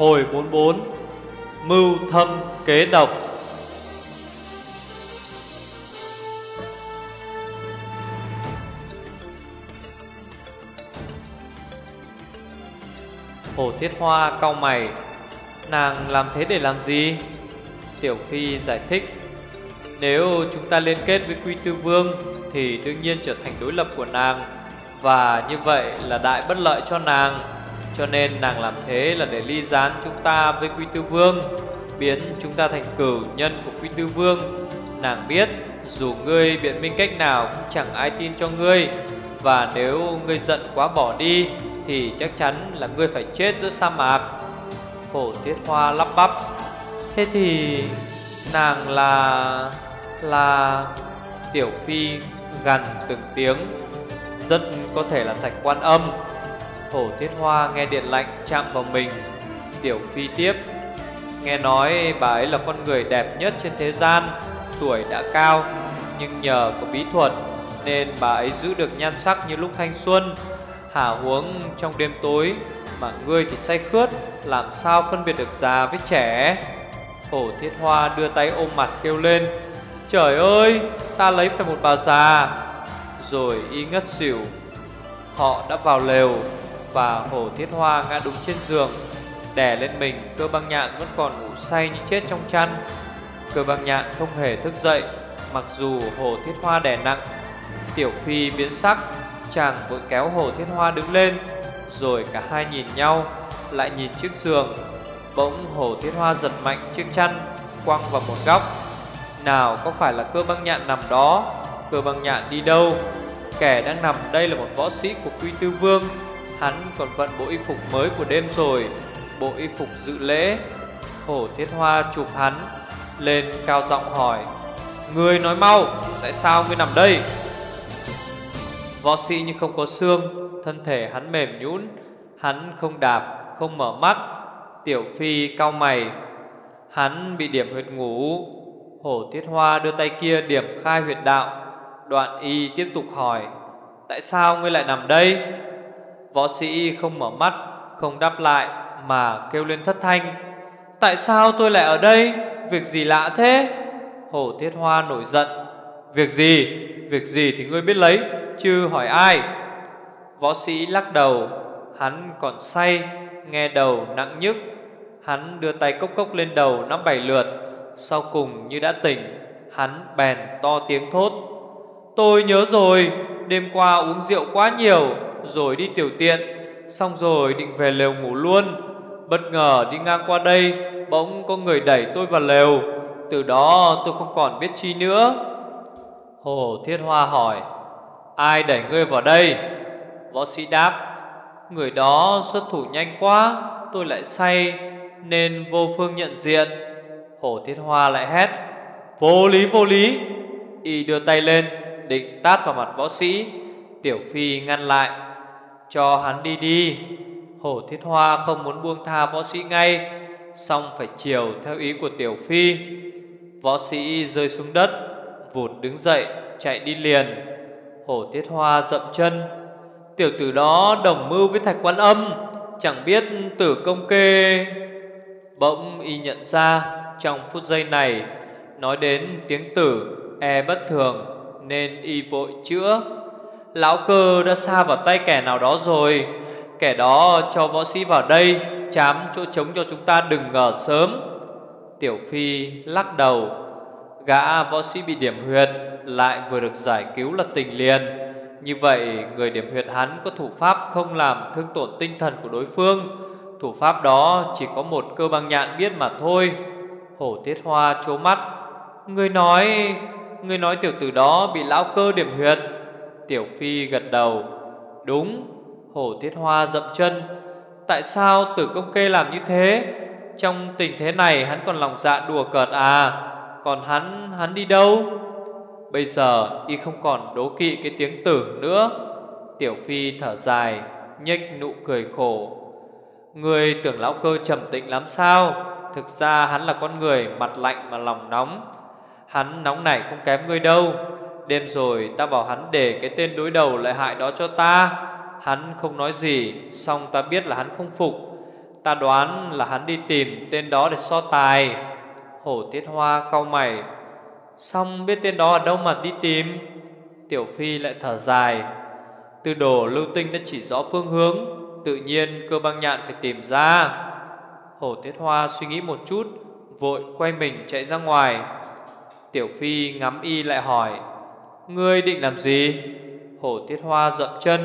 Hồi 44 Mưu thâm kế độc Hồ Thiết Hoa cau mày, Nàng làm thế để làm gì? Tiểu Phi giải thích, Nếu chúng ta liên kết với Quy Tư Vương Thì đương nhiên trở thành đối lập của nàng, Và như vậy là đại bất lợi cho nàng cho nên nàng làm thế là để ly gián chúng ta với Quy Tư Vương, Biến chúng ta thành cử nhân của Quy Tư Vương. Nàng biết, dù ngươi biện minh cách nào cũng chẳng ai tin cho ngươi, Và nếu ngươi giận quá bỏ đi, Thì chắc chắn là ngươi phải chết giữa sa mạc. Hổ tiết Hoa lắp bắp. Thế thì nàng là... là... Tiểu Phi gần từng tiếng, Rất có thể là thạch quan âm. Hổ Thiên Hoa nghe điện lạnh chạm vào mình. Tiểu Phi tiếp, Nghe nói bà ấy là con người đẹp nhất trên thế gian, Tuổi đã cao, Nhưng nhờ có bí thuật Nên bà ấy giữ được nhan sắc như lúc thanh xuân. Hả huống trong đêm tối Mà ngươi thì say khướt, Làm sao phân biệt được già với trẻ? Hổ thiết hoa đưa tay ôm mặt kêu lên, Trời ơi, Ta lấy phải một bà già. Rồi y ngất xỉu, Họ đã vào lều. Và hổ thiết hoa ngã đúng trên giường. Đè lên mình, Cơ băng nhạn vẫn còn ngủ say như chết trong chăn. Cơ băng nhạn không hề thức dậy, Mặc dù hồ thiết hoa đè nặng. Tiểu phi biến sắc, Chàng vội kéo hồ thiết hoa đứng lên, Rồi cả hai nhìn nhau, Lại nhìn chiếc giường. Bỗng hồ thiết hoa giật mạnh chiếc chăn, Quăng vào một góc. Nào có phải là cơ băng nhạn nằm đó? Cơ băng nhạn đi đâu? Kẻ đang nằm đây là một võ sĩ của Quy Tư Vương. Hắn còn vận bộ y phục mới của đêm rồi. Bộ y phục dự lễ, Hổ thiết hoa chụp hắn, Lên cao giọng hỏi Người nói mau, Tại sao ngươi nằm đây? Võ sĩ như không có xương, Thân thể hắn mềm nhũn, Hắn không đạp, Không mở mắt. Tiểu phi cau mày, Hắn bị điểm huyệt ngủ Hổ thiết hoa đưa tay kia điểm khai huyệt đạo. Đoạn y tiếp tục hỏi, Tại sao ngươi lại nằm đây? Võ sĩ không mở mắt, Không đáp lại Mà kêu lên thất thanh. Tại sao tôi lại ở đây? Việc gì lạ thế? Hổ thiết hoa nổi giận. Việc gì? Việc gì thì ngươi biết lấy, Chứ hỏi ai? Võ sĩ lắc đầu. Hắn còn say, Nghe đầu nặng nhức. Hắn đưa tay cốc cốc lên đầu năm bảy lượt. Sau cùng như đã tỉnh, Hắn bèn to tiếng thốt. Tôi nhớ rồi, Đêm qua uống rượu quá nhiều rồi đi tiểu tiện, Xong rồi định về lều ngủ luôn. Bất ngờ đi ngang qua đây, Bỗng có người đẩy tôi vào lều. Từ đó tôi không còn biết chi nữa. Hồ Thiết Hoa hỏi, Ai đẩy ngươi vào đây? Võ sĩ đáp, Người đó xuất thủ nhanh quá, Tôi lại say, Nên vô phương nhận diện. Hồ Thiết Hoa lại hét, Vô lý vô lý. Y đưa tay lên, Định tát vào mặt võ sĩ. Tiểu Phi ngăn lại cho hắn đi đi. Hổ Thiết Hoa không muốn buông tha võ sĩ ngay Xong phải chiều theo ý của Tiểu Phi. Võ sĩ rơi xuống đất, Vụt đứng dậy, chạy đi liền. Hổ Thiết Hoa dậm chân. Tiểu tử đó đồng mưu với Thạch Quan Âm, Chẳng biết tử công kê. Bỗng y nhận ra, Trong phút giây này, Nói đến tiếng tử E bất thường, Nên y vội chữa. Lão cơ đã xa vào tay kẻ nào đó rồi. Kẻ đó cho võ sĩ vào đây, Chám chỗ trống cho chúng ta đừng ngờ sớm. Tiểu Phi lắc đầu. Gã võ sĩ bị điểm huyệt, Lại vừa được giải cứu là tình liền. Như vậy, người điểm huyệt hắn Có thủ pháp không làm thương tổn tinh thần của đối phương. Thủ pháp đó chỉ có một cơ băng nhạn biết mà thôi. Hổ Tiết Hoa chố mắt. Người nói Người nói tiểu tử đó bị lão cơ điểm huyệt Tiểu Phi gật đầu. Đúng Hổ Thiết Hoa dậm chân. Tại sao tử công kê làm như thế? Trong tình thế này hắn còn lòng dạ đùa cợt à? Còn hắn, hắn đi đâu? Bây giờ y không còn đố kỵ cái tiếng tử nữa. Tiểu Phi thở dài nhếch nụ cười khổ. Người tưởng lão cơ trầm tĩnh lắm sao? Thực ra hắn là con người mặt lạnh mà lòng nóng. Hắn nóng này không kém ngươi đâu. Đêm rồi ta bảo hắn để cái tên đối đầu lại hại đó cho ta. Hắn không nói gì, Xong ta biết là hắn không phục. Ta đoán là hắn đi tìm tên đó để so tài. Hổ Tiết Hoa cau mày. Xong biết tên đó ở đâu mà đi tìm? Tiểu Phi lại thở dài. Tư đồ lưu tinh đã chỉ rõ phương hướng, Tự nhiên cơ băng nhạn phải tìm ra. Hổ Tiết Hoa suy nghĩ một chút, Vội quay mình chạy ra ngoài. Tiểu Phi ngắm y lại hỏi Ngươi định làm gì? Hổ Tiết Hoa dậm chân.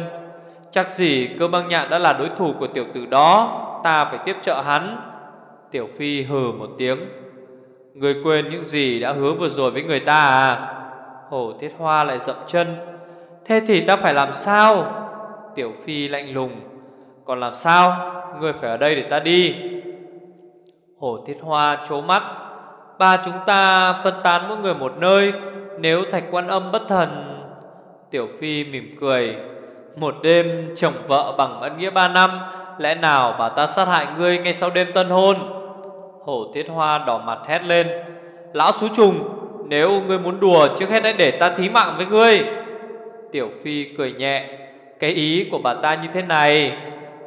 Chắc gì cơ băng nhạn đã là đối thủ của tiểu tử đó, Ta phải tiếp trợ hắn. Tiểu Phi hừ một tiếng. Người quên những gì đã hứa vừa rồi với người ta à? Hổ Tiết Hoa lại dậm chân. Thế thì ta phải làm sao? Tiểu Phi lạnh lùng. Còn làm sao? Người phải ở đây để ta đi. Hổ Tiết Hoa trố mắt. Ba chúng ta phân tán mỗi người một nơi. Nếu thạch quan âm bất thần. Tiểu Phi mỉm cười, Một đêm chồng vợ bằng ân nghĩa ba năm, Lẽ nào bà ta sát hại ngươi ngay sau đêm tân hôn? Hổ Tiết Hoa đỏ mặt hét lên, Lão xú trùng, Nếu ngươi muốn đùa trước hết hãy để ta thí mạng với ngươi. Tiểu Phi cười nhẹ, Cái ý của bà ta như thế này,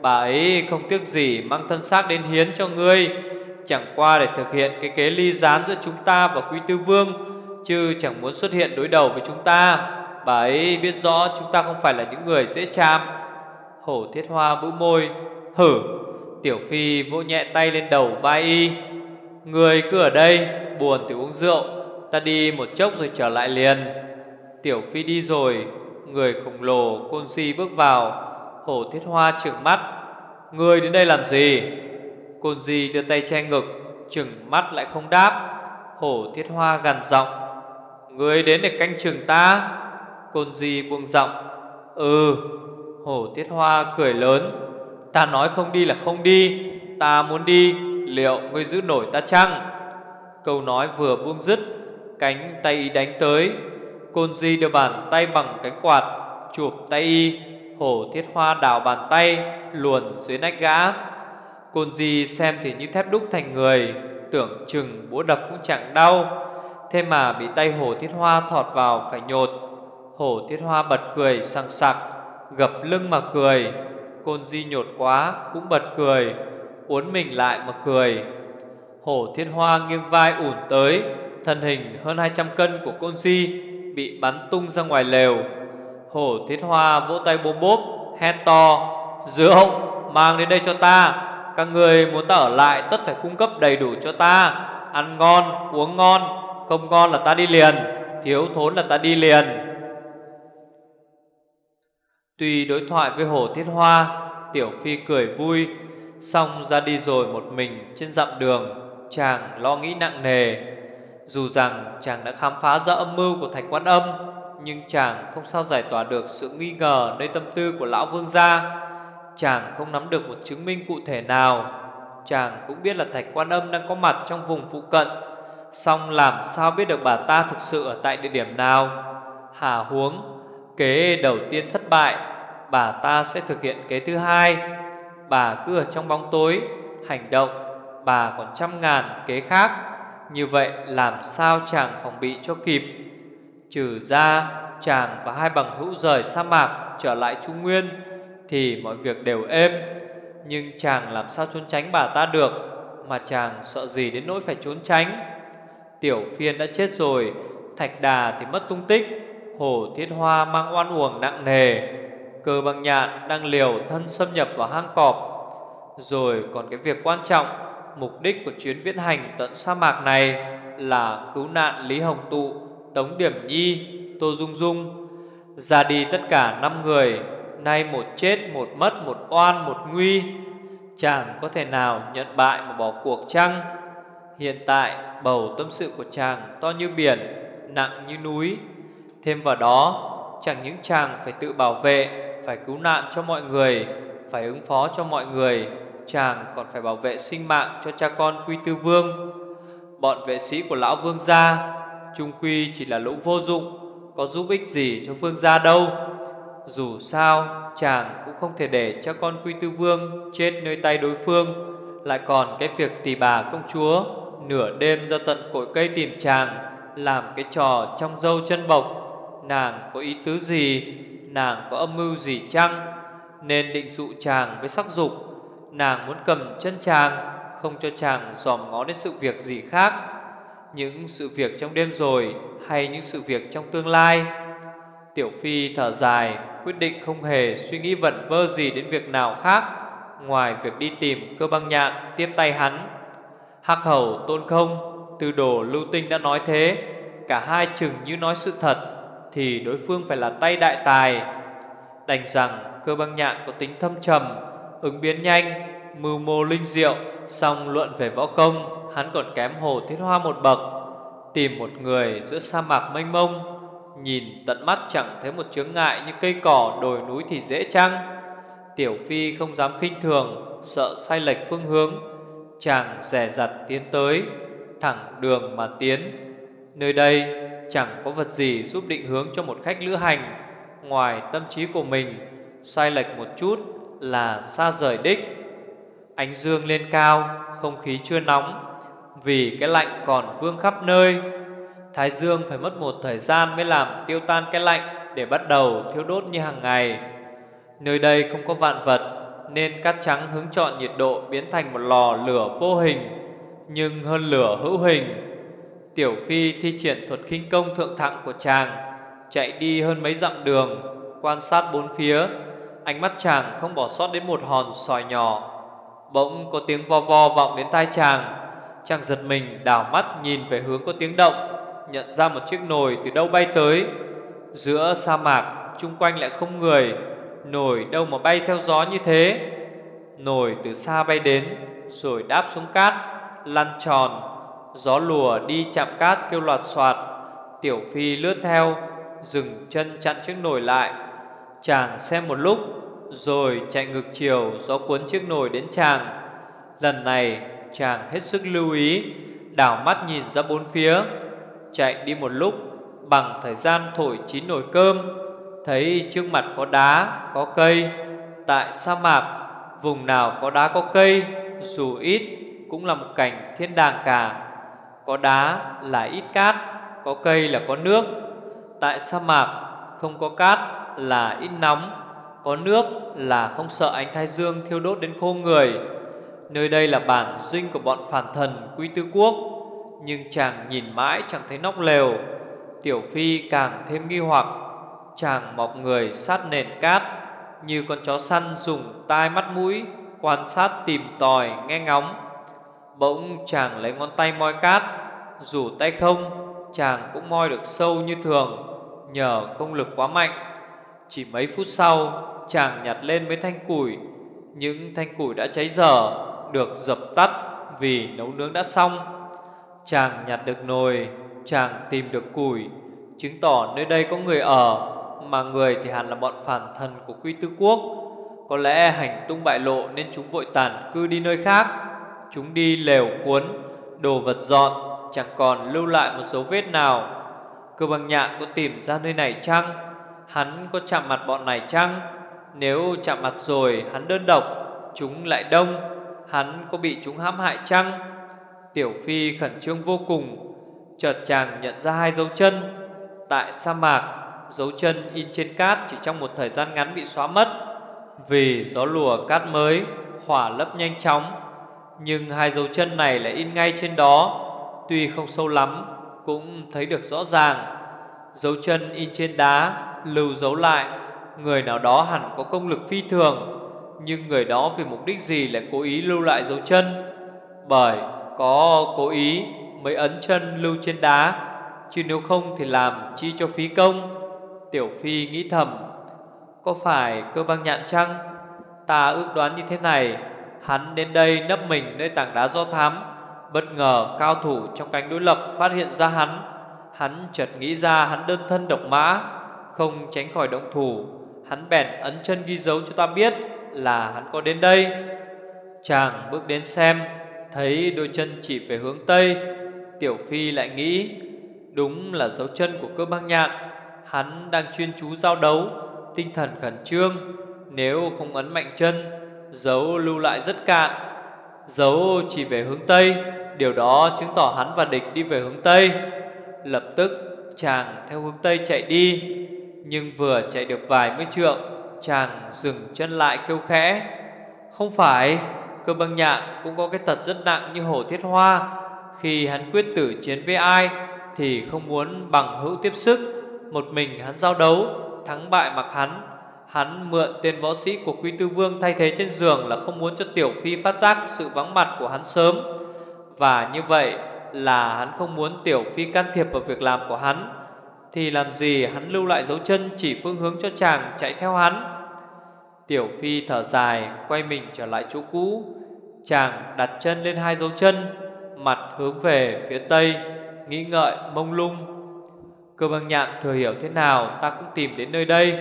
Bà ấy không tiếc gì mang thân xác đến hiến cho ngươi. Chẳng qua để thực hiện cái kế ly gián giữa chúng ta và Quy Tư Vương Chứ chẳng muốn xuất hiện đối đầu với chúng ta. Bà ấy biết rõ chúng ta không phải là những người dễ chạm. Hổ thiết hoa bũ môi, Hử? Tiểu Phi vỗ nhẹ tay lên đầu vai y. Người cứ ở đây, Buồn thì uống rượu, Ta đi một chốc rồi trở lại liền. Tiểu Phi đi rồi, Người khổng lồ côn si bước vào. Hổ thiết hoa trừng mắt, Người đến đây làm gì? Côn di đưa tay che ngực, Trừng mắt lại không đáp. Hổ thiết hoa gằn giọng Người đến để canh chừng ta. Côn di buông giọng Ừ. Hổ Tiết hoa cười lớn, Ta nói không đi là không đi. Ta muốn đi, Liệu ngươi giữ nổi ta chăng? Câu nói vừa buông dứt, Cánh tay y đánh tới. Côn di đưa bàn tay bằng cánh quạt, Chụp tay y. Hổ thiết hoa đảo bàn tay, Luồn dưới nách gã. Côn di xem thì như thép đúc thành người, Tưởng chừng búa đập cũng chẳng đau. Thế mà bị tay hổ thiết hoa thọt vào phải nhột. Hổ thiết hoa bật cười sằng sặc, Gập lưng mà cười. Côn di nhột quá, cũng bật cười, Uốn mình lại mà cười. Hổ thiết hoa nghiêng vai ủn tới, Thân hình hơn 200 cân của côn di Bị bắn tung ra ngoài lều. Hổ thiết hoa vỗ tay bốm bốp, Hét to Rượu mang đến đây cho ta. Các người muốn ta ở lại Tất phải cung cấp đầy đủ cho ta. Ăn ngon, uống ngon. Không ngon là ta đi liền, Thiếu thốn là ta đi liền. Tuy đối thoại với Hồ Thiết Hoa, Tiểu Phi cười vui, Xong ra đi rồi một mình trên dặm đường, Chàng lo nghĩ nặng nề. Dù rằng chàng đã khám phá ra âm mưu của Thạch Quan Âm, Nhưng chàng không sao giải tỏa được sự nghi ngờ nơi tâm tư của Lão Vương gia. Chàng không nắm được một chứng minh cụ thể nào. Chàng cũng biết là Thạch Quan Âm đang có mặt trong vùng phụ cận Xong làm sao biết được bà ta thực sự ở tại địa điểm nào? Hà huống, Kế đầu tiên thất bại, Bà ta sẽ thực hiện kế thứ hai. Bà cứ ở trong bóng tối, Hành động, Bà còn trăm ngàn kế khác. Như vậy làm sao chàng phòng bị cho kịp? Trừ ra chàng và hai bằng hữu rời sa mạc Trở lại Trung Nguyên Thì mọi việc đều êm. Nhưng chàng làm sao trốn tránh bà ta được? Mà chàng sợ gì đến nỗi phải trốn tránh? Tiểu phiên đã chết rồi Thạch đà thì mất tung tích Hồ Thiết Hoa mang oan uổng nặng nề. Cơ bằng nhạn đang liều thân xâm nhập vào hang cọp. Rồi còn cái việc quan trọng Mục đích của chuyến viễn hành tận sa mạc này Là cứu nạn Lý Hồng Tụ Tống Điểm Nhi Tô Dung Dung. Ra đi tất cả 5 người Nay một chết, một mất, một oan, một nguy. Chàng có thể nào nhận bại mà bỏ cuộc chăng? Hiện tại bầu tâm sự của chàng to như biển, Nặng như núi. Thêm vào đó, Chẳng những chàng phải tự bảo vệ, Phải cứu nạn cho mọi người, Phải ứng phó cho mọi người, Chàng còn phải bảo vệ sinh mạng cho cha con Quy Tư Vương. Bọn vệ sĩ của Lão Vương gia, Trung Quy chỉ là lũ vô dụng, Có giúp ích gì cho Vương gia đâu. Dù sao, Chàng cũng không thể để cha con Quy Tư Vương Chết nơi tay đối phương, Lại còn cái việc tỷ bà công chúa. Nửa đêm ra tận cội cây tìm chàng, Làm cái trò trong dâu chân bộc. Nàng có ý tứ gì? Nàng có âm mưu gì chăng? Nên định dụ chàng với sắc dục. Nàng muốn cầm chân chàng, Không cho chàng dòm ngó đến sự việc gì khác. Những sự việc trong đêm rồi Hay những sự việc trong tương lai? Tiểu Phi thở dài, Quyết định không hề suy nghĩ vẩn vơ gì đến việc nào khác, Ngoài việc đi tìm cơ băng nhạn Tiếp tay hắn. Hắc hầu tôn không Từ đồ lưu tinh đã nói thế. Cả hai chừng như nói sự thật, Thì đối phương phải là tay đại tài. Đành rằng cơ băng nhạn có tính thâm trầm, Ứng biến nhanh, Mưu mô linh diệu Xong luận về võ công, Hắn còn kém hồ thiết hoa một bậc. Tìm một người giữa sa mạc mênh mông, Nhìn tận mắt chẳng thấy một chướng ngại Như cây cỏ đồi núi thì dễ chăng? Tiểu Phi không dám khinh thường, Sợ sai lệch phương hướng. Chàng rẻ rặt tiến tới, Thẳng đường mà tiến. Nơi đây chẳng có vật gì Giúp định hướng cho một khách lữ hành. Ngoài tâm trí của mình, Sai lệch một chút là xa rời đích. Ánh dương lên cao, Không khí chưa nóng, Vì cái lạnh còn vương khắp nơi. Thái dương phải mất một thời gian Mới làm tiêu tan cái lạnh Để bắt đầu thiêu đốt như hàng ngày. Nơi đây không có vạn vật nên cát trắng hứng chọn nhiệt độ Biến thành một lò lửa vô hình, Nhưng hơn lửa hữu hình. Tiểu Phi thi triển thuật khinh công thượng thặng của chàng, Chạy đi hơn mấy dặm đường, Quan sát bốn phía. Ánh mắt chàng không bỏ sót đến một hòn sỏi nhỏ. Bỗng có tiếng vo vo vọng đến tai chàng. Chàng giật mình, đảo mắt nhìn về hướng có tiếng động, Nhận ra một chiếc nồi từ đâu bay tới. Giữa sa mạc, chung quanh lại không người. Nồi đâu mà bay theo gió như thế? Nồi từ xa bay đến, Rồi đáp xuống cát, Lăn tròn. Gió lùa đi chạm cát kêu loạt soạt. Tiểu Phi lướt theo, Dừng chân chặn chiếc nồi lại. Chàng xem một lúc, Rồi chạy ngược chiều, Gió cuốn chiếc nồi đến chàng. Lần này, chàng hết sức lưu ý, Đảo mắt nhìn ra bốn phía. Chạy đi một lúc, Bằng thời gian thổi chín nồi cơm Thấy trước mặt có đá, Có cây. Tại sa mạc, Vùng nào có đá, có cây. Dù ít, cũng là một cảnh thiên đàng cả. Có đá là ít cát, Có cây là có nước. Tại sa mạc, không có cát là ít nóng, Có nước là không sợ ánh thái dương thiêu đốt đến khô người. Nơi đây là bản dinh của bọn phản thần Quy Tư Quốc, Nhưng chàng nhìn mãi chẳng thấy nóc lều. Tiểu Phi càng thêm nghi hoặc. Chàng mọc người sát nền cát, Như con chó săn dùng tai mắt mũi Quan sát tìm tòi nghe ngóng. Bỗng chàng lấy ngón tay moi cát, Dù tay không, Chàng cũng moi được sâu như thường, Nhờ công lực quá mạnh. Chỉ mấy phút sau, Chàng nhặt lên mấy thanh củi. Những thanh củi đã cháy dở, Được dập tắt Vì nấu nướng đã xong. Chàng nhặt được nồi, Chàng tìm được củi. Chứng tỏ nơi đây có người ở. Mà người thì hẳn là bọn phản thần của Quy Tư Quốc. Có lẽ hành tung bại lộ Nên chúng vội tản cư đi nơi khác. Chúng đi lều cuốn, Đồ vật dọn, Chẳng còn lưu lại một dấu vết nào. Cơ bằng nhạn có tìm ra nơi này chăng? Hắn có chạm mặt bọn này chăng? Nếu chạm mặt rồi, hắn đơn độc, Chúng lại đông. Hắn có bị chúng hãm hại chăng? Tiểu Phi khẩn trương vô cùng, Chợt chàng nhận ra hai dấu chân. Tại sa mạc Dấu chân in trên cát chỉ trong một thời gian ngắn bị xóa mất. Vì gió lùa cát mới, Hỏa lấp nhanh chóng, Nhưng hai dấu chân này lại in ngay trên đó. Tuy không sâu lắm, Cũng thấy được rõ ràng. Dấu chân in trên đá, Lưu dấu lại. Người nào đó hẳn có công lực phi thường, Nhưng người đó vì mục đích gì lại cố ý lưu lại dấu chân? Bởi có cố ý mới ấn chân lưu trên đá, Chứ nếu không thì làm chi cho phí công? Tiểu Phi nghĩ thầm, Có phải cơ băng nhạn chăng? Ta ước đoán như thế này, Hắn đến đây nấp mình nơi tảng đá do thám, Bất ngờ cao thủ trong cánh đối lập phát hiện ra hắn. Hắn chợt nghĩ ra hắn đơn thân độc mã, Không tránh khỏi động thủ. Hắn bèn ấn chân ghi dấu cho ta biết Là hắn có đến đây. Chàng bước đến xem, Thấy đôi chân chỉ về hướng Tây. Tiểu Phi lại nghĩ, Đúng là dấu chân của cơ băng nhạn. Hắn đang chuyên chú giao đấu, Tinh thần khẩn trương, Nếu không ấn mạnh chân, Dấu lưu lại rất cạn. Dấu chỉ về hướng Tây, Điều đó chứng tỏ hắn và địch đi về hướng Tây. Lập tức, chàng theo hướng Tây chạy đi, Nhưng vừa chạy được vài mươi trượng, Chàng dừng chân lại kêu khẽ. Không phải, Cơ băng nhạn cũng có cái tật rất nặng như hổ thiết hoa. Khi hắn quyết tử chiến với ai Thì không muốn bằng hữu tiếp sức. Một mình hắn giao đấu Thắng bại mặc hắn Hắn mượn tên võ sĩ của Quy Tư Vương thay thế trên giường là không muốn cho Tiểu Phi phát giác sự vắng mặt của hắn sớm. Và như vậy là hắn không muốn Tiểu Phi can thiệp vào việc làm của hắn. Thì làm gì hắn lưu lại dấu chân chỉ phương hướng cho chàng chạy theo hắn. Tiểu Phi thở dài, quay mình trở lại chỗ cũ. Chàng đặt chân lên hai dấu chân, mặt hướng về phía tây, nghĩ ngợi mông lung. Cơ băng nhạn thừa hiểu thế nào ta cũng tìm đến nơi đây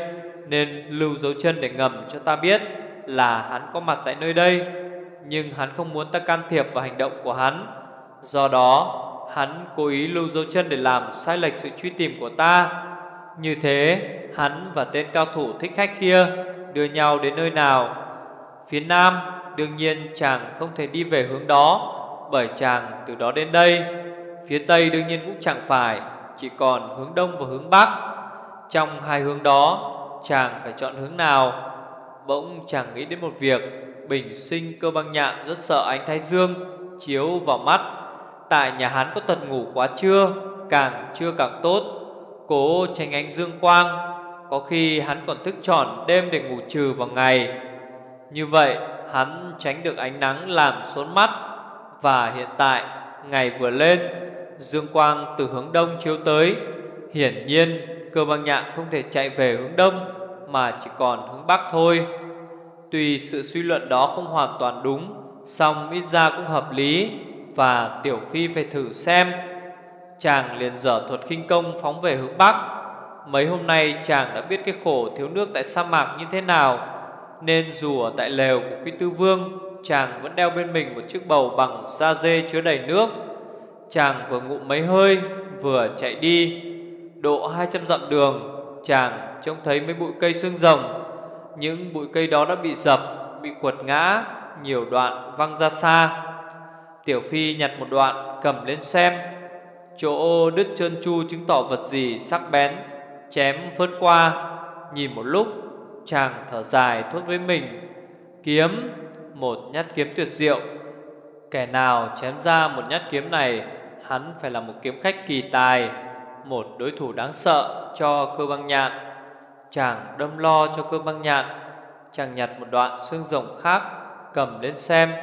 nên lưu dấu chân để ngầm cho ta biết là hắn có mặt tại nơi đây, nhưng hắn không muốn ta can thiệp vào hành động của hắn. Do đó, hắn cố ý lưu dấu chân để làm sai lệch sự truy tìm của ta. Như thế, hắn và tên cao thủ thích khách kia đưa nhau đến nơi nào? Phía nam, đương nhiên chàng không thể đi về hướng đó, bởi chàng từ đó đến đây. Phía tây đương nhiên cũng chẳng phải, chỉ còn hướng đông và hướng bắc. Trong hai hướng đó, chàng phải chọn hướng nào? Bỗng chàng nghĩ đến một việc, Bình sinh cơ băng nhạn rất sợ ánh thái dương Chiếu vào mắt. Tại nhà hắn có tật ngủ quá trưa, Càng trưa càng tốt, Cố tránh ánh dương quang. Có khi hắn còn thức tròn đêm để ngủ trừ vào ngày. Như vậy, hắn tránh được ánh nắng làm sốn mắt, Và hiện tại, ngày vừa lên Dương quang từ hướng đông chiếu tới Hiển nhiên cơ băng nhạn không thể chạy về hướng đông mà chỉ còn hướng bắc thôi. Tuy sự suy luận đó không hoàn toàn đúng, song ít ra cũng hợp lý và Tiểu Phi phải thử xem. Chàng liền dở thuật khinh công phóng về hướng bắc. Mấy hôm nay chàng đã biết cái khổ thiếu nước tại sa mạc như thế nào, nên dù ở tại lều của Quy Tư Vương, chàng vẫn đeo bên mình một chiếc bầu bằng da dê chứa đầy nước. Chàng vừa ngụm mấy hơi, vừa chạy đi, độ 200 dặm đường, chàng trông thấy mấy bụi cây xương rồng. Những bụi cây đó đã bị dập Bị quật ngã Nhiều đoạn văng ra xa. Tiểu Phi nhặt một đoạn cầm lên xem. Chỗ đứt chân chu chứng tỏ vật gì sắc bén Chém phớt qua. Nhìn một lúc Chàng thở dài thốt với mình. Kiếm Một nhát kiếm tuyệt diệu. Kẻ nào chém ra một nhát kiếm này, Hắn phải là một kiếm khách kỳ tài, Một đối thủ đáng sợ cho cơ băng nhạn. Chàng đâm lo cho cơ băng nhạn, Chàng nhặt một đoạn xương rồng khác, Cầm lên xem.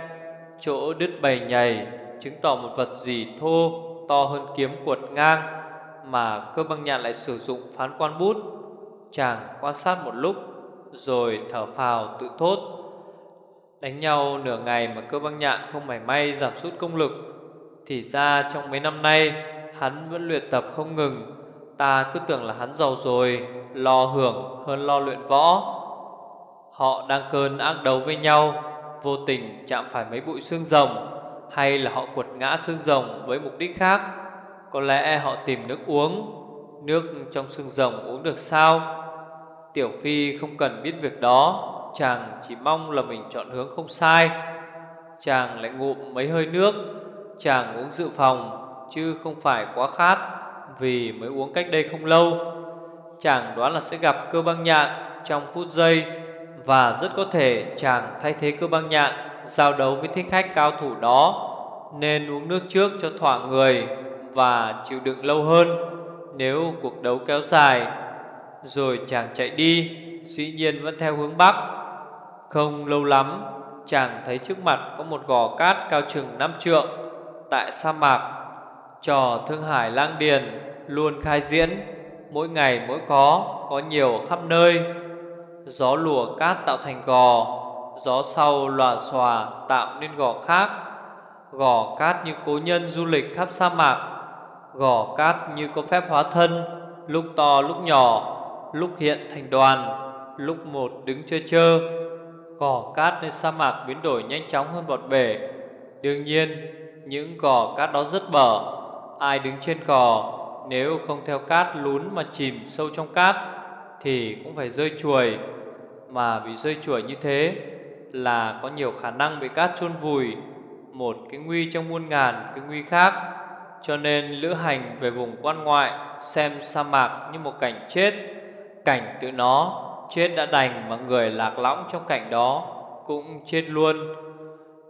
Chỗ đứt bầy nhầy Chứng tỏ một vật gì thô To hơn kiếm cuột ngang Mà cơ băng nhạn lại sử dụng phán quan bút. Chàng quan sát một lúc, Rồi thở phào tự thốt. Đánh nhau nửa ngày mà cơ băng nhạn không mảy may giảm sút công lực, Thì ra trong mấy năm nay, Hắn vẫn luyện tập không ngừng. Ta cứ tưởng là hắn giàu rồi, Lo hưởng hơn lo luyện võ. Họ đang cơn ác đấu với nhau, Vô tình chạm phải mấy bụi xương rồng, Hay là họ quật ngã xương rồng với mục đích khác. Có lẽ họ tìm nước uống, Nước trong xương rồng uống được sao? Tiểu Phi không cần biết việc đó. Chàng chỉ mong là mình chọn hướng không sai Chàng lại ngụm mấy hơi nước Chàng uống dự phòng Chứ không phải quá khát vì mới uống cách đây không lâu. Chàng đoán là sẽ gặp cơ băng nhạn trong phút giây và rất có thể chàng thay thế cơ băng nhạn giao đấu với thích khách cao thủ đó nên uống nước trước cho thỏa người và chịu đựng lâu hơn nếu cuộc đấu kéo dài. Rồi chàng chạy đi, dĩ nhiên vẫn theo hướng bắc. Không lâu lắm, chàng thấy trước mặt có một gò cát cao chừng năm trượng tại sa mạc. Trò Thương Hải Lang Điền luôn khai diễn Mỗi ngày mỗi có, có nhiều khắp nơi. Gió lùa cát tạo thành gò Gió sau lòa xòa tạo nên gò khác. Gò cát như cố nhân du lịch khắp sa mạc Gò cát như có phép hóa thân Lúc to lúc nhỏ Lúc hiện thành đoàn Lúc một đứng chơ chơ. Gò cát nơi sa mạc biến đổi nhanh chóng hơn bọt bể. Đương nhiên, những gò cát đó rất bở. Ai đứng trên cỏ, Nếu không theo cát lún mà chìm sâu trong cát, Thì cũng phải rơi chuồi. Mà bị rơi chuồi như thế Là có nhiều khả năng bị cát chôn vùi, Một cái nguy trong muôn ngàn cái nguy khác. Cho nên lữ hành về vùng quan ngoại Xem sa mạc như một cảnh chết, Cảnh tự nó chết đã đành mà người lạc lõng trong cảnh đó cũng chết luôn.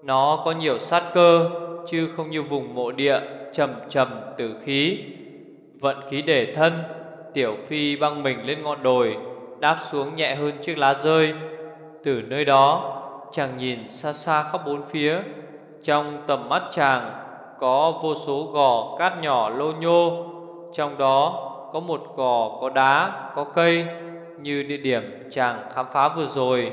Nó có nhiều sát cơ Chứ không như vùng mộ địa trầm trầm tử khí. Vận khí để thân Tiểu Phi băng mình lên ngọn đồi Đáp xuống nhẹ hơn chiếc lá rơi. Từ nơi đó Chàng nhìn xa xa khắp bốn phía. Trong tầm mắt chàng Có vô số gò cát nhỏ lô nhô. Trong đó có một gò có đá, có cây. Như địa điểm chàng khám phá vừa rồi.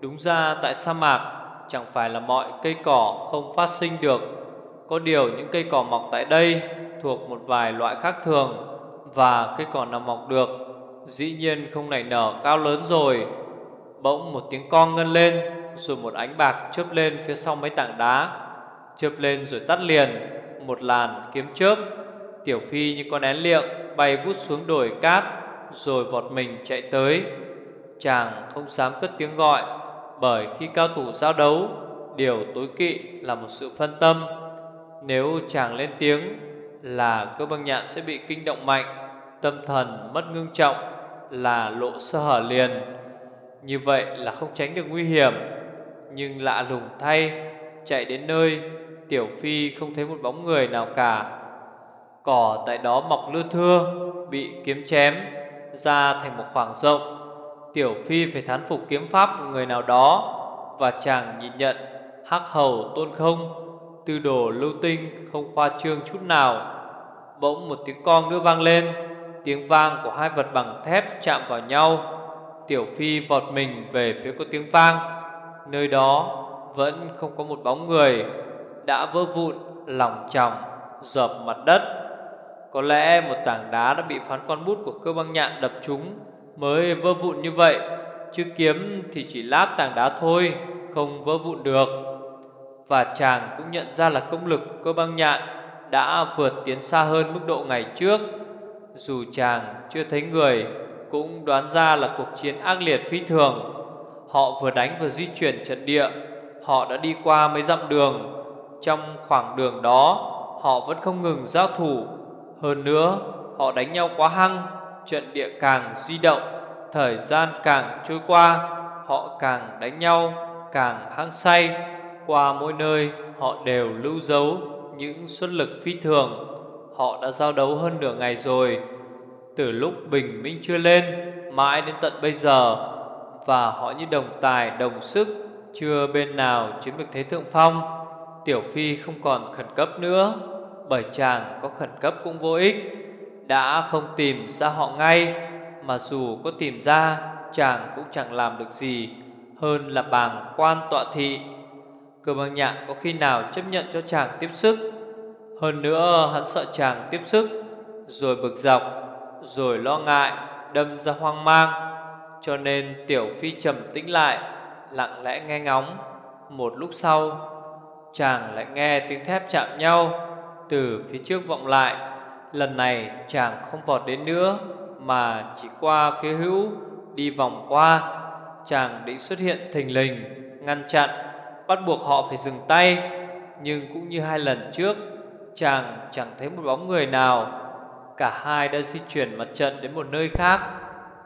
Đúng ra tại sa mạc, Chẳng phải là mọi cây cỏ không phát sinh được. Có điều những cây cỏ mọc tại đây Thuộc một vài loại khác thường Và cây cỏ nào mọc được, Dĩ nhiên không nảy nở cao lớn rồi. Bỗng một tiếng con ngân lên, Rồi một ánh bạc chớp lên phía sau mấy tảng đá, Chớp lên rồi tắt liền, Một làn kiếm chớp. Tiểu Phi như con én liệng Bay vút xuống đồi cát rồi vọt mình chạy tới. Chàng không dám cất tiếng gọi, Bởi khi cao thủ giao đấu, Điều tối kỵ là một sự phân tâm. Nếu chàng lên tiếng Là cơ băng nhạn sẽ bị kinh động mạnh, Tâm thần mất ngưng trọng, Là lộ sơ hở liền. Như vậy là không tránh được nguy hiểm. Nhưng lạ lùng thay, Chạy đến nơi, Tiểu Phi không thấy một bóng người nào cả. Cỏ tại đó mọc lưa thưa, Bị kiếm chém. Ra thành một khoảng rộng. Tiểu Phi phải thán phục kiếm pháp của người nào đó Và chàng nhìn nhận, Hắc hầu tôn không. Tư đồ lưu tinh không khoa trương chút nào. Bỗng một tiếng con nữa vang lên, Tiếng vang của hai vật bằng thép chạm vào nhau. Tiểu Phi vọt mình về phía có tiếng vang. Nơi đó vẫn không có một bóng người, Đã vỡ vụn, lòng tròng, dập mặt đất. Có lẽ một tảng đá đã bị phán con bút của cơ băng nhạn đập trúng Mới vỡ vụn như vậy. Chứ kiếm thì chỉ lát tảng đá thôi, Không vỡ vụn được. Và chàng cũng nhận ra là công lực của cơ băng nhạn Đã vượt tiến xa hơn mức độ ngày trước. Dù chàng chưa thấy người, Cũng đoán ra là cuộc chiến ác liệt phi thường. Họ vừa đánh vừa di chuyển trận địa. Họ đã đi qua mấy dặm đường. Trong khoảng đường đó, Họ vẫn không ngừng giao thủ. Hơn nữa, Họ đánh nhau quá hăng, Trận địa càng di động, Thời gian càng trôi qua, Họ càng đánh nhau Càng hăng say. Qua mỗi nơi, Họ đều lưu dấu Những xuất lực phi thường. Họ đã giao đấu hơn nửa ngày rồi. Từ lúc bình minh chưa lên, Mãi đến tận bây giờ, Và họ như đồng tài, đồng sức, chưa bên nào chiếm được thế thượng phong. Tiểu Phi không còn khẩn cấp nữa. Bởi chàng có khẩn cấp cũng vô ích. Đã không tìm ra họ ngay, Mà dù có tìm ra, Chàng cũng chẳng làm được gì Hơn là bàng quan tọa thị. Cơ băng nhạn có khi nào chấp nhận cho chàng tiếp sức? Hơn nữa, hắn sợ chàng tiếp sức, Rồi bực dọc, Rồi lo ngại, Đâm ra hoang mang. Cho nên Tiểu Phi trầm tĩnh lại, lặng lẽ nghe ngóng. Một lúc sau, Chàng lại nghe tiếng thép chạm nhau. Từ phía trước vọng lại. Lần này chàng không vọt đến nữa, Mà chỉ qua phía hữu, Đi vòng qua. Chàng định xuất hiện thình lình, Ngăn chặn, Bắt buộc họ phải dừng tay. Nhưng cũng như hai lần trước, Chàng chẳng thấy một bóng người nào. Cả hai đã di chuyển mặt trận đến một nơi khác.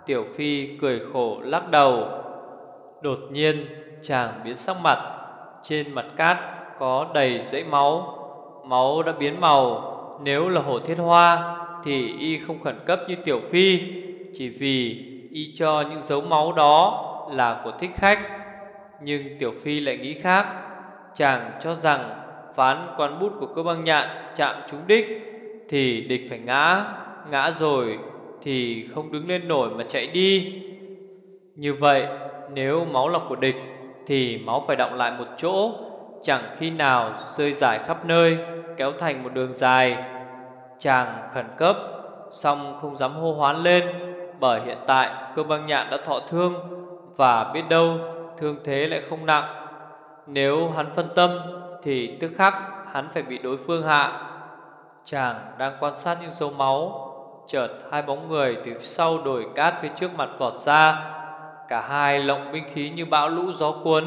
Tiểu Phi cười khổ lắc đầu. Đột nhiên, chàng biến sắc mặt. Trên mặt cát có đầy dãy máu. Máu đã biến màu. Nếu là hổ thiết hoa, Thì y không khẩn cấp như tiểu phi. Chỉ vì y cho những dấu máu đó Là của thích khách. Nhưng tiểu phi lại nghĩ khác. Chàng cho rằng Phán quan bút của cơ băng nhạn Chạm trúng đích, Thì địch phải ngã. Ngã rồi thì không đứng lên nổi mà chạy đi. Như vậy, nếu máu là của địch, Thì máu phải động lại một chỗ. Chẳng khi nào rơi rải khắp nơi, Kéo thành một đường dài. Chàng khẩn cấp, song không dám hô hoán lên, Bởi hiện tại cơ băng nhạn đã thọ thương, Và biết đâu Thương thế lại không nặng. Nếu hắn phân tâm, Thì tức khắc hắn phải bị đối phương hạ. Chàng đang quan sát những dấu máu, Chợt hai bóng người từ sau đồi cát phía trước mặt vọt ra. Cả hai lộng binh khí như bão lũ gió cuốn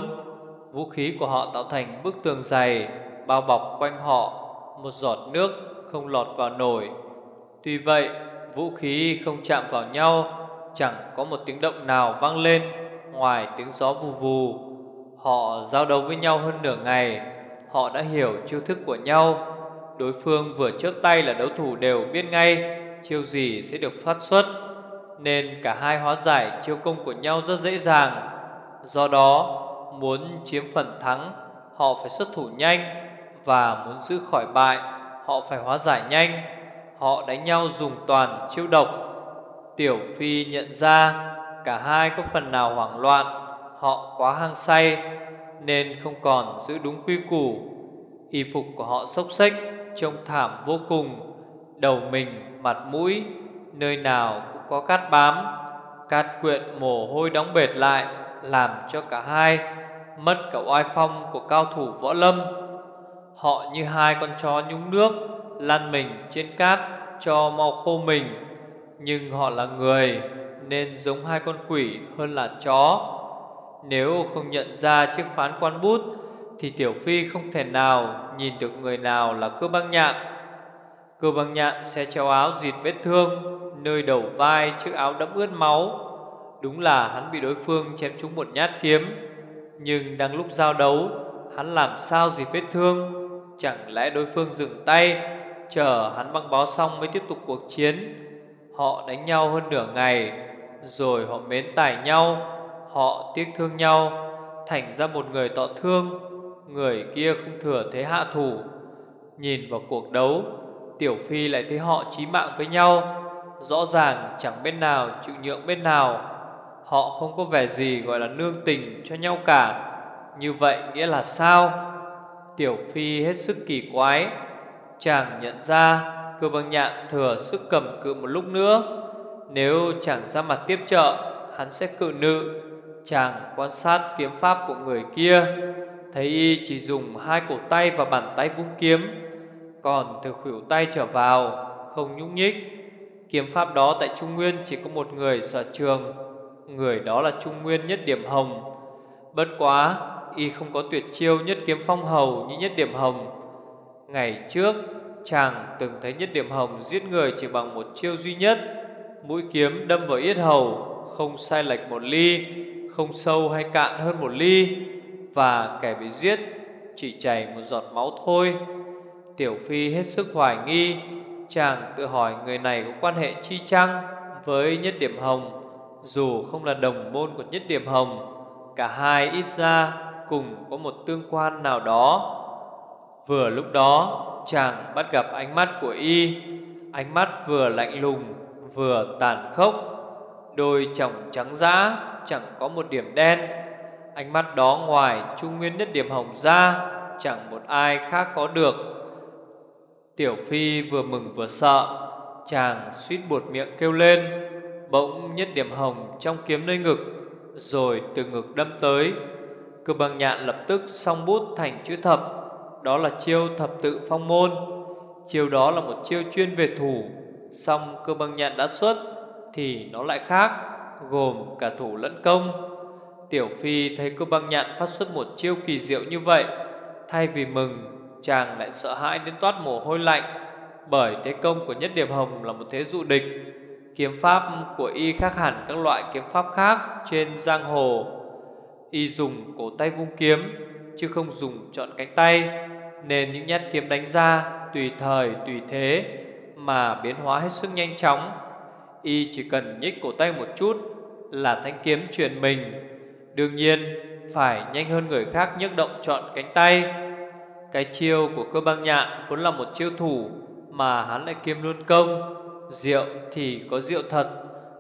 Vũ khí của họ tạo thành bức tường dày, Bao bọc quanh họ Một giọt nước không lọt vào nổi Tuy vậy, vũ khí không chạm vào nhau, Chẳng có một tiếng động nào vang lên Ngoài tiếng gió vù vù. Họ giao đấu với nhau hơn nửa ngày, Họ đã hiểu chiêu thức của nhau. Đối phương vừa chớp tay là đấu thủ đều biết ngay Chiêu gì sẽ được phát xuất, Nên cả hai hóa giải chiêu công của nhau rất dễ dàng. Do đó muốn chiếm phần thắng Họ phải xuất thủ nhanh Và muốn giữ khỏi bại Họ phải hóa giải nhanh. Họ đánh nhau dùng toàn chiêu độc. Tiểu Phi nhận ra Cả hai có phần nào hoảng loạn Họ quá hăng say Nên không còn giữ đúng quy củ. Y phục của họ xốc xếch Trông thảm vô cùng. Đầu mình, mặt mũi Nơi nào cũng có cát bám. Cát quyện mồ hôi đóng bệt lại Làm cho cả hai Mất cả oai phong của cao thủ võ lâm. Họ như hai con chó nhúng nước, Lăn mình trên cát Cho mau khô mình. Nhưng họ là người, Nên giống hai con quỷ hơn là chó. Nếu không nhận ra chiếc phán quan bút, Thì Tiểu Phi không thể nào Nhìn được người nào là cơ băng nhạn. Cơ băng nhạn sẽ treo áo dịt vết thương, Nơi đầu vai chiếc áo đẫm ướt máu. Đúng là hắn bị đối phương chém trúng một nhát kiếm. Nhưng đang lúc giao đấu, Hắn làm sao gì vết thương? Chẳng lẽ đối phương dừng tay, Chờ hắn băng bó xong mới tiếp tục cuộc chiến? Họ đánh nhau hơn nửa ngày, Rồi họ mến tải nhau, Họ tiếc thương nhau, Thành ra một người tọ thương, Người kia không thừa thế hạ thủ. Nhìn vào cuộc đấu, Tiểu Phi lại thấy họ chí mạng với nhau, Rõ ràng chẳng bên nào, chịu nhượng bên nào. Họ không có vẻ gì gọi là nương tình cho nhau cả. Như vậy nghĩa là sao? Tiểu Phi hết sức kỳ quái. Chàng nhận ra, cơ băng nhạn thừa sức cầm cự một lúc nữa. Nếu chàng ra mặt tiếp trợ, Hắn sẽ cự nữ. Chàng quan sát kiếm pháp của người kia. Thấy y chỉ dùng hai cổ tay và bàn tay vung kiếm. Còn từ khuỷu tay trở vào, Không nhúc nhích. Kiếm pháp đó tại Trung Nguyên chỉ có một người sở trường. Người đó là Trung Nguyên nhất điểm hồng. Bất quá, Y không có tuyệt chiêu nhất kiếm phong hầu như nhất điểm hồng. Ngày trước, Chàng từng thấy nhất điểm hồng giết người chỉ bằng một chiêu duy nhất. Mũi kiếm đâm vào yết hầu, Không sai lệch một ly, Không sâu hay cạn hơn một ly. Và kẻ bị giết Chỉ chảy một giọt máu thôi. Tiểu Phi hết sức hoài nghi, Chàng tự hỏi người này có quan hệ chi chăng Với nhất điểm hồng. Dù không là đồng môn của nhất điểm hồng, Cả hai ít ra cùng có một tương quan nào đó. Vừa lúc đó, chàng bắt gặp ánh mắt của y. Ánh mắt vừa lạnh lùng, vừa tàn khốc. Đôi chồng trắng dã chẳng có một điểm đen. Ánh mắt đó ngoài trung nguyên nhất điểm hồng ra, Chẳng một ai khác có được. Tiểu Phi vừa mừng vừa sợ, Chàng suýt buột miệng kêu lên. Bỗng nhất điểm hồng trong kiếm nơi ngực, Rồi từ ngực đâm tới. Cơ bằng nhạn lập tức song bút thành chữ thập, Đó là chiêu thập tự phong môn. Chiêu đó là một chiêu chuyên về thủ Xong cơ bằng nhạn đã xuất Thì nó lại khác, Gồm cả thủ lẫn công. Tiểu Phi thấy cơ băng nhạn phát xuất một chiêu kỳ diệu như vậy, Thay vì mừng, Chàng lại sợ hãi đến toát mồ hôi lạnh, Bởi thế công của nhất điểm hồng là một thế dụ địch. Kiếm pháp của y khác hẳn các loại kiếm pháp khác trên giang hồ. Y dùng cổ tay vung kiếm, Chứ không dùng chọn cánh tay, Nên những nhát kiếm đánh ra Tùy thời, tùy thế Mà biến hóa hết sức nhanh chóng. Y chỉ cần nhích cổ tay một chút Là thanh kiếm chuyển mình. Đương nhiên, phải nhanh hơn người khác nhấc động chọn cánh tay. Cái chiêu của cơ băng nhạn Vốn là một chiêu thủ Mà hắn lại kiêm luôn công rượu thì có rượu thật,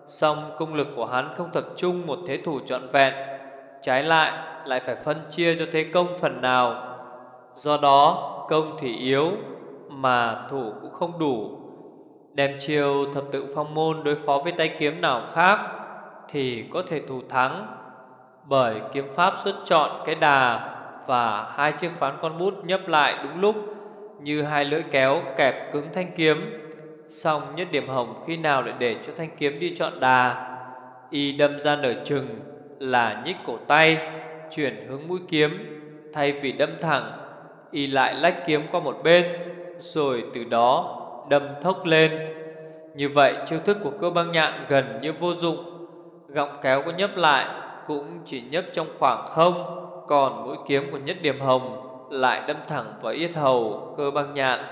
Song công lực của hắn không tập trung một thế thủ trọn vẹn. Trái lại lại phải phân chia cho thế công phần nào. Do đó, công thì yếu, Mà thủ cũng không đủ. Đem chiêu thập tự phong môn đối phó với tay kiếm nào khác Thì có thể thủ thắng, Bởi kiếm pháp xuất chọn cái đà Và hai chiếc phán con bút nhấp lại đúng lúc, Như hai lưỡi kéo kẹp cứng thanh kiếm. Xong nhất điểm hồng khi nào lại để cho thanh kiếm đi chọn đà? Y đâm ra nở chừng, là nhích cổ tay, Chuyển hướng mũi kiếm. Thay vì đâm thẳng, Y lại lách kiếm qua một bên, Rồi từ đó đâm thốc lên. Như vậy chiêu thức của cơ băng nhạn gần như vô dụng. Gọng kéo có nhấp lại Cũng chỉ nhấp trong khoảng không, Còn mũi kiếm của nhất điểm hồng Lại đâm thẳng vào yết hầu cơ băng nhạn.